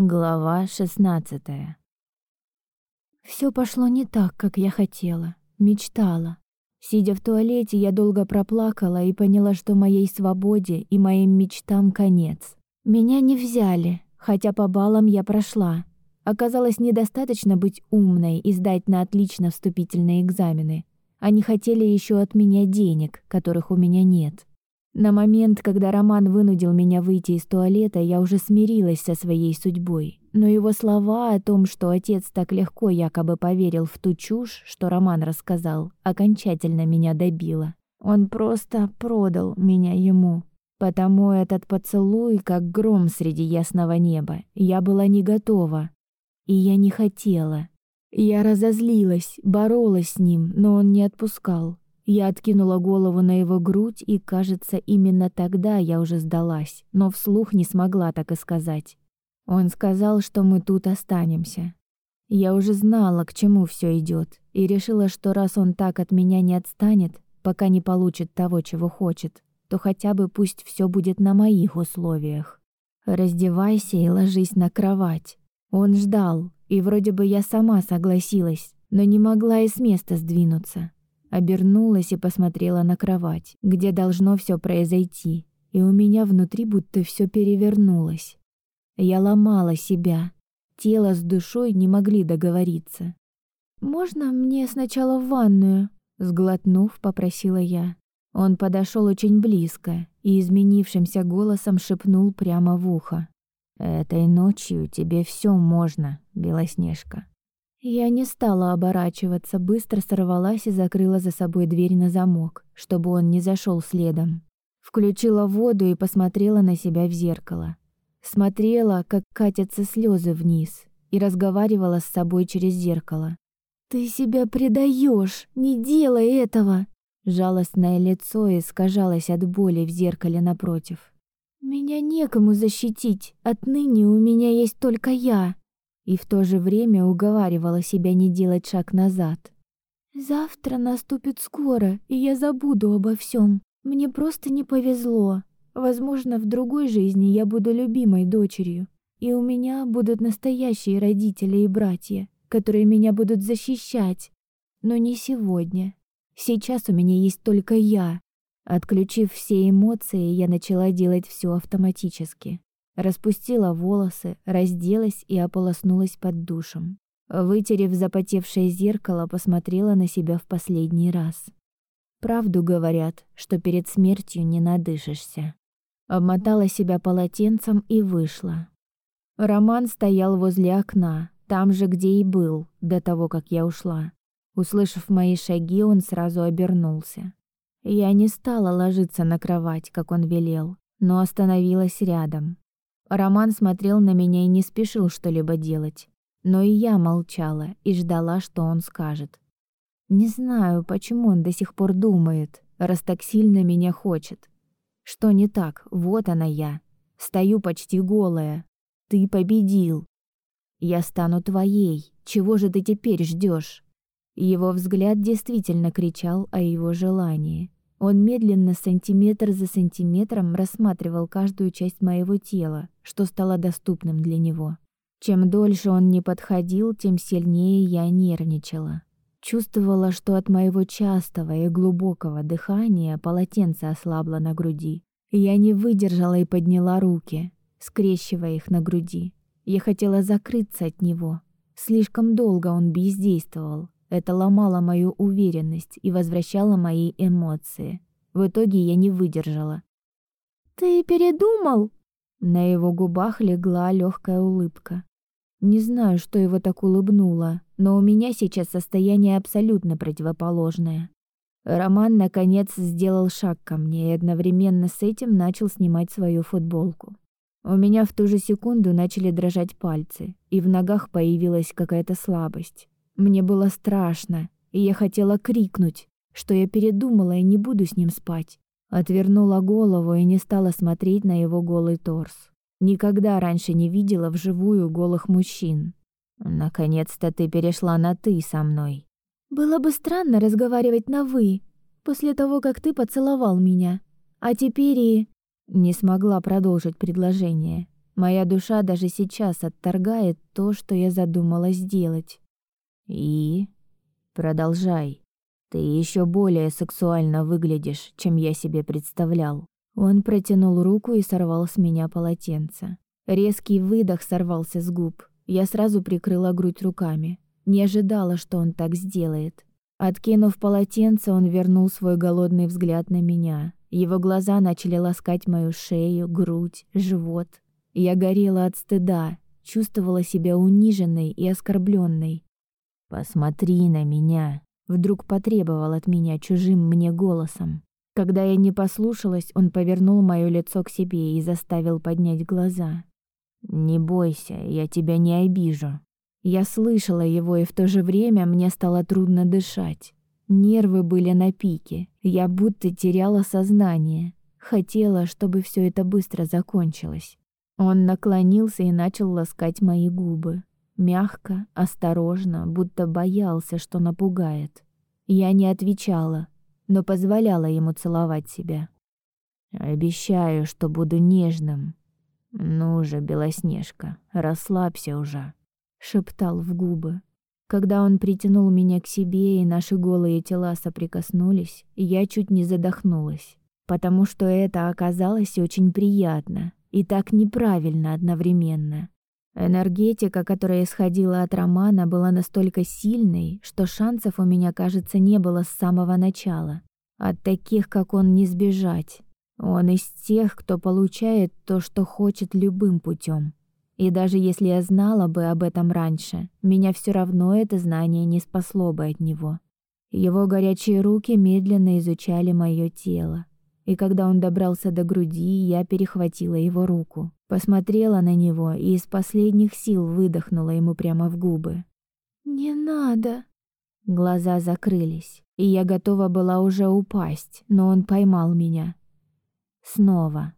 Глава 16. Все пошло не так, как я хотела, мечтала. Сидя в туалете, я долго проплакала и поняла, что моей свободе и моим мечтам конец. Меня не взяли, хотя по баллам я прошла. Оказалось, недостаточно быть умной и сдать на отлично вступительные экзамены. Они хотели еще от меня денег, которых у меня нет. На момент, когда Роман вынудил меня выйти из туалета, я уже смирилась со своей судьбой. Но его слова о том, что отец так легко якобы поверил в ту чушь, что Роман рассказал, окончательно меня добило. Он просто продал меня ему. Потому этот поцелуй, как гром среди ясного неба, я была не готова. И я не хотела. Я разозлилась, боролась с ним, но он не отпускал. Я откинула голову на его грудь, и, кажется, именно тогда я уже сдалась, но вслух не смогла так и сказать. Он сказал, что мы тут останемся. Я уже знала, к чему все идет, и решила, что раз он так от меня не отстанет, пока не получит того, чего хочет, то хотя бы пусть все будет на моих условиях. Раздевайся и ложись на кровать. Он ждал, и вроде бы я сама согласилась, но не могла и с места сдвинуться. Обернулась и посмотрела на кровать, где должно все произойти, и у меня внутри будто все перевернулось. Я ломала себя. Тело с душой не могли договориться. «Можно мне сначала в ванную?» Сглотнув, попросила я. Он подошел очень близко и изменившимся голосом шепнул прямо в ухо. «Этой ночью тебе все можно, Белоснежка». Я не стала оборачиваться, быстро сорвалась и закрыла за собой дверь на замок, чтобы он не зашел следом. Включила воду и посмотрела на себя в зеркало. Смотрела, как катятся слезы вниз, и разговаривала с собой через зеркало. «Ты себя предаешь, Не делай этого!» Жалостное лицо искажалось от боли в зеркале напротив. «Меня некому защитить, отныне у меня есть только я!» И в то же время уговаривала себя не делать шаг назад. Завтра наступит скоро, и я забуду обо всем. Мне просто не повезло. Возможно, в другой жизни я буду любимой дочерью, и у меня будут настоящие родители и братья, которые меня будут защищать. Но не сегодня. Сейчас у меня есть только я. Отключив все эмоции, я начала делать все автоматически. Распустила волосы, разделась и ополоснулась под душем. Вытерев запотевшее зеркало, посмотрела на себя в последний раз. Правду говорят, что перед смертью не надышишься. Обмотала себя полотенцем и вышла. Роман стоял возле окна, там же, где и был, до того, как я ушла. Услышав мои шаги, он сразу обернулся. Я не стала ложиться на кровать, как он велел, но остановилась рядом. Роман смотрел на меня и не спешил что-либо делать. Но и я молчала и ждала, что он скажет. Не знаю, почему он до сих пор думает, раз так сильно меня хочет. Что не так? Вот она я. Стою почти голая. Ты победил. Я стану твоей. Чего же ты теперь ждешь? Его взгляд действительно кричал о его желании. Он медленно, сантиметр за сантиметром рассматривал каждую часть моего тела, что стало доступным для него. Чем дольше он не подходил, тем сильнее я нервничала. Чувствовала, что от моего частого и глубокого дыхания полотенце ослабло на груди. Я не выдержала и подняла руки, скрещивая их на груди. Я хотела закрыться от него. Слишком долго он бездействовал, это ломало мою уверенность и возвращало мои эмоции. В итоге я не выдержала. «Ты передумал?» На его губах легла легкая улыбка. Не знаю, что его так улыбнуло, но у меня сейчас состояние абсолютно противоположное. Роман наконец сделал шаг ко мне и одновременно с этим начал снимать свою футболку. У меня в ту же секунду начали дрожать пальцы, и в ногах появилась какая-то слабость. Мне было страшно, и я хотела крикнуть, что я передумала и не буду с ним спать. Отвернула голову и не стала смотреть на его голый торс. Никогда раньше не видела вживую голых мужчин. Наконец-то ты перешла на ты со мной. Было бы странно разговаривать на вы после того, как ты поцеловал меня. А теперь и не смогла продолжить предложение. Моя душа даже сейчас отторгает то, что я задумала сделать. И продолжай. Ты еще более сексуально выглядишь, чем я себе представлял. Он протянул руку и сорвал с меня полотенце. Резкий выдох сорвался с губ. Я сразу прикрыла грудь руками. Не ожидала, что он так сделает. Откинув полотенце, он вернул свой голодный взгляд на меня. Его глаза начали ласкать мою шею, грудь, живот. Я горела от стыда, чувствовала себя униженной и оскорбленной. «Посмотри на меня», — вдруг потребовал от меня чужим мне голосом. Когда я не послушалась, он повернул моё лицо к себе и заставил поднять глаза. «Не бойся, я тебя не обижу». Я слышала его, и в то же время мне стало трудно дышать. Нервы были на пике, я будто теряла сознание. Хотела, чтобы все это быстро закончилось. Он наклонился и начал ласкать мои губы. Мягко, осторожно, будто боялся, что напугает. Я не отвечала, но позволяла ему целовать себя. «Обещаю, что буду нежным. Ну же, Белоснежка, расслабься уже», — шептал в губы. Когда он притянул меня к себе и наши голые тела соприкоснулись, я чуть не задохнулась, потому что это оказалось очень приятно и так неправильно одновременно. Энергетика, которая исходила от Романа, была настолько сильной, что шансов у меня, кажется, не было с самого начала. От таких, как он, не сбежать. Он из тех, кто получает то, что хочет любым путем. И даже если я знала бы об этом раньше, меня все равно это знание не спасло бы от него. Его горячие руки медленно изучали мое тело. И когда он добрался до груди, я перехватила его руку, посмотрела на него и из последних сил выдохнула ему прямо в губы. «Не надо!» Глаза закрылись, и я готова была уже упасть, но он поймал меня. Снова.